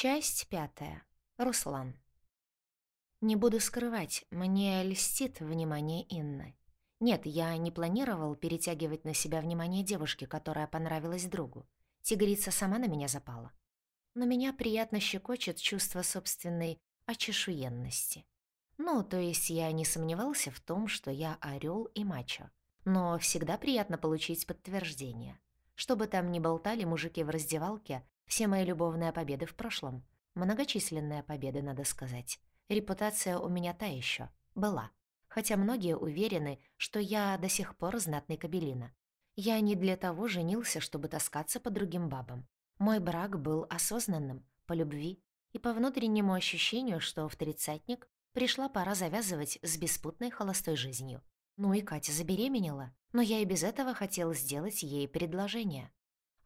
Часть пятая. Руслан. Не буду скрывать, мне льстит внимание Инны. Нет, я не планировал перетягивать на себя внимание девушки, которая понравилась другу. Тигрица сама на меня запала. Но меня приятно щекочет чувство собственной очешуенности. Ну, то есть я не сомневался в том, что я орёл и мачо. Но всегда приятно получить подтверждение. Что бы там ни болтали мужики в раздевалке, все мои любовные победы в прошлом. Многочисленные победы, надо сказать. Репутация у меня та ещё. Была хотя многие уверены, что я до сих пор знатный кабелина. Я не для того женился, чтобы таскаться по другим бабам. Мой брак был осознанным, по любви и по внутреннему ощущению, что в тридцатник пришла пора завязывать с беспутной холостой жизнью. Ну и Катя забеременела, но я и без этого хотел сделать ей предложение.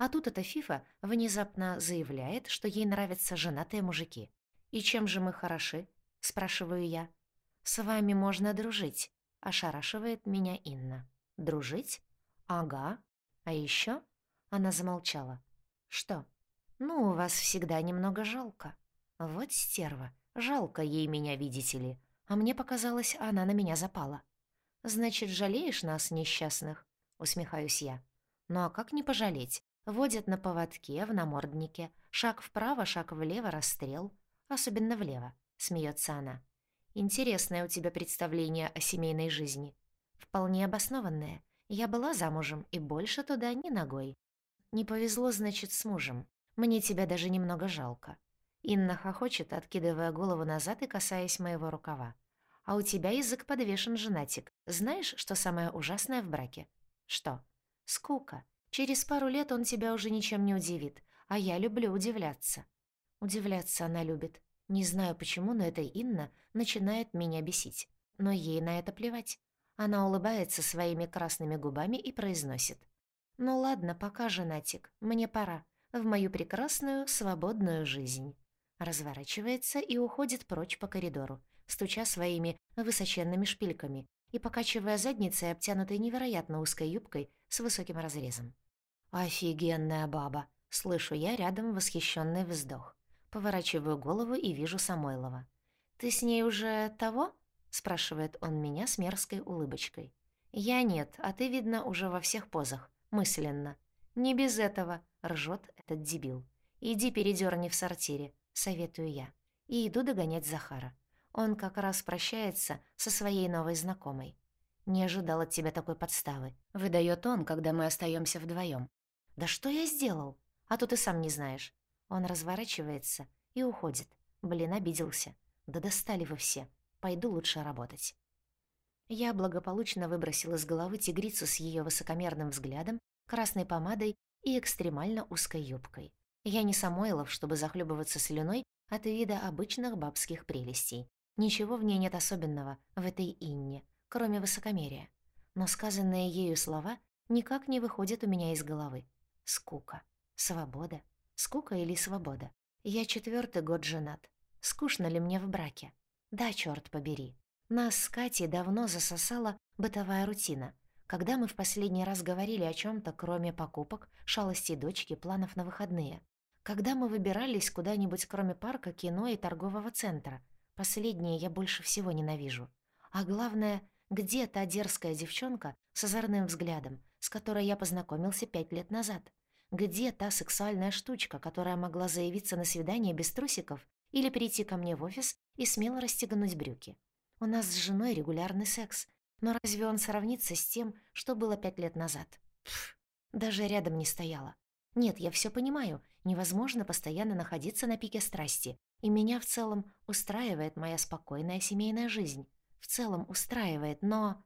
А тут эта Фифа внезапно заявляет, что ей нравятся женатые мужики. «И чем же мы хороши?» – спрашиваю я. «С вами можно дружить», — ошарашивает меня Инна. «Дружить? Ага. А ещё?» Она замолчала. «Что? Ну, у вас всегда немного жалко. Вот стерва. Жалко ей меня, видите ли. А мне показалось, она на меня запала. Значит, жалеешь нас, несчастных?» Усмехаюсь я. «Ну а как не пожалеть? Водят на поводке, в наморднике. Шаг вправо, шаг влево, расстрел. Особенно влево», — смеется она. Интересное у тебя представление о семейной жизни. Вполне обоснованное. Я была замужем и больше туда ни ногой. Не повезло, значит, с мужем. Мне тебя даже немного жалко. Инна хохочет, откидывая голову назад и касаясь моего рукава. А у тебя язык подвешен, женатик. Знаешь, что самое ужасное в браке? Что? Скука. Через пару лет он тебя уже ничем не удивит, а я люблю удивляться. Удивляться она любит. Не знаю почему, но эта Инна начинает меня бесить. Но ей на это плевать. Она улыбается своими красными губами и произносит. «Ну ладно, пока, женатик, мне пора. В мою прекрасную, свободную жизнь». Разворачивается и уходит прочь по коридору, стуча своими высоченными шпильками и покачивая задницей, обтянутой невероятно узкой юбкой с высоким разрезом. «Офигенная баба!» — слышу я рядом восхищенный вздох. Поворачиваю голову и вижу Самойлова. «Ты с ней уже того?» — спрашивает он меня с мерзкой улыбочкой. «Я нет, а ты, видно, уже во всех позах. Мысленно». «Не без этого», — ржет этот дебил. «Иди передёрни в сортире», — советую я. И иду догонять Захара. Он как раз прощается со своей новой знакомой. «Не ожидал от тебя такой подставы», — выдаёт он, когда мы остаёмся вдвоём. «Да что я сделал? А то ты сам не знаешь. Он разворачивается и уходит. Блин, обиделся. Да достали вы все. Пойду лучше работать. Я благополучно выбросил из головы тигрицу с ее высокомерным взглядом, красной помадой и экстремально узкой юбкой. Я не Самойлов, чтобы захлебываться слюной от вида обычных бабских прелестей. Ничего в ней нет особенного, в этой Инне, кроме высокомерия. Но сказанные ею слова никак не выходят у меня из головы. Скука, свобода, Скука или свобода? Я четвертый год женат. Скучно ли мне в браке? Да, черт побери. Нас с Катей давно засосала бытовая рутина. Когда мы в последний раз говорили о чем то кроме покупок, шалостей дочки, планов на выходные? Когда мы выбирались куда-нибудь, кроме парка, кино и торгового центра? Последнее я больше всего ненавижу. А главное, где та дерзкая девчонка с озорным взглядом, с которой я познакомился пять лет назад? Где та сексуальная штучка, которая могла заявиться на свидание без трусиков или прийти ко мне в офис и смело расстегнуть брюки? У нас с женой регулярный секс, но разве он сравнится с тем, что было пять лет назад? Пф, даже рядом не стояла. Нет, я все понимаю, невозможно постоянно находиться на пике страсти, и меня в целом устраивает моя спокойная семейная жизнь. В целом устраивает, но...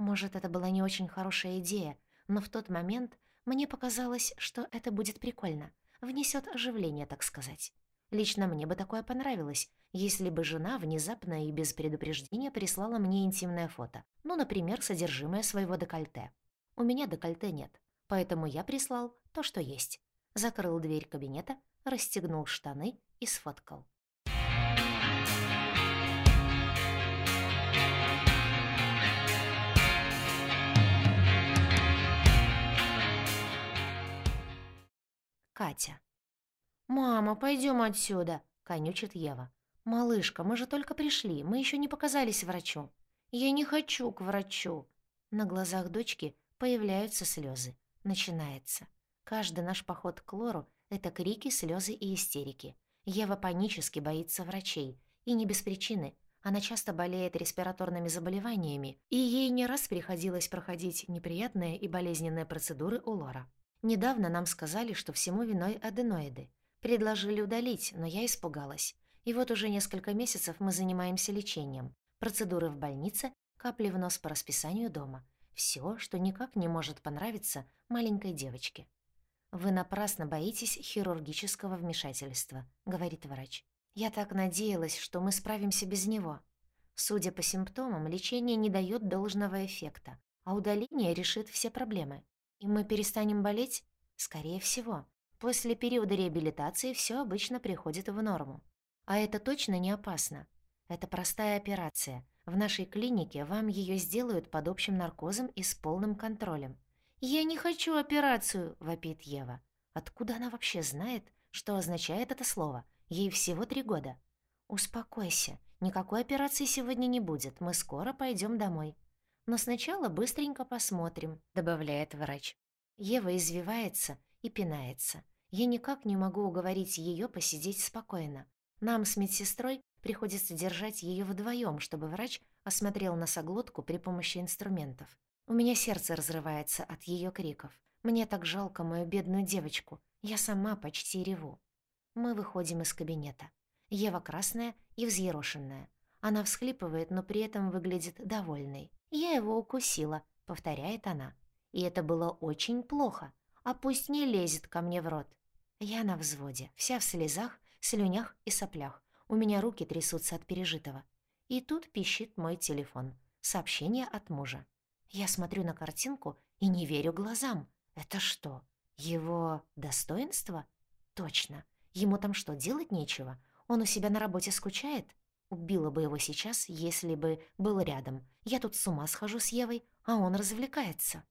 Может, это была не очень хорошая идея, но в тот момент мне показалось, что это будет прикольно. Внесет оживление, так сказать. Лично мне бы такое понравилось, если бы жена внезапно и без предупреждения прислала мне интимное фото. Ну, например, содержимое своего декольте. У меня декольте нет, поэтому я прислал то, что есть. Закрыл дверь кабинета, расстегнул штаны и сфоткал. Катя. «Мама, пойдем отсюда!» — конючит Ева. «Малышка, мы же только пришли, мы еще не показались врачу». «Я не хочу к врачу». На глазах дочки появляются слезы. Начинается. Каждый наш поход к Лору — это крики, слезы и истерики. Ева панически боится врачей. И не без причины. Она часто болеет респираторными заболеваниями, и ей не раз приходилось проходить неприятные и болезненные процедуры у Лора. Недавно нам сказали, что всему виной аденоиды. Предложили удалить, но я испугалась. И вот уже несколько месяцев мы занимаемся лечением. Процедуры в больнице, капли в нос по расписанию дома. Все, что никак не может понравиться маленькой девочке. «Вы напрасно боитесь хирургического вмешательства», — говорит врач. «Я так надеялась, что мы справимся без него. Судя по симптомам, лечение не дает должного эффекта, а удаление решит все проблемы. И мы перестанем болеть? Скорее всего. После периода реабилитации все обычно приходит в норму. А это точно не опасно. Это простая операция. В нашей клинике вам ее сделают под общим наркозом и с полным контролем. «Я не хочу операцию!» — вопит Ева. Откуда она вообще знает, что означает это слово? Ей всего три года. «Успокойся. Никакой операции сегодня не будет. Мы скоро пойдем домой. Но сначала быстренько посмотрим», — добавляет врач. Ева извивается и пинается. Я никак не могу уговорить ее посидеть спокойно. Нам с медсестрой Приходится держать ее вдвоем, чтобы врач осмотрел носоглотку при помощи инструментов. У меня сердце разрывается от ее криков. Мне так жалко мою бедную девочку. Я сама почти реву. Мы выходим из кабинета. Ева красная и взъерошенная. Она всхлипывает, но при этом выглядит довольной. «Я его укусила», — повторяет она. «И это было очень плохо. А пусть не лезет ко мне в рот». Я на взводе, вся в слезах, слюнях и соплях. У меня руки трясутся от пережитого. И тут пищит мой телефон. Сообщение от мужа. Я смотрю на картинку и не верю глазам. Это что, его достоинство? Точно. Ему там что, делать нечего? Он у себя на работе скучает? Убила бы его сейчас, если бы был рядом. Я тут с ума схожу с Евой, а он развлекается.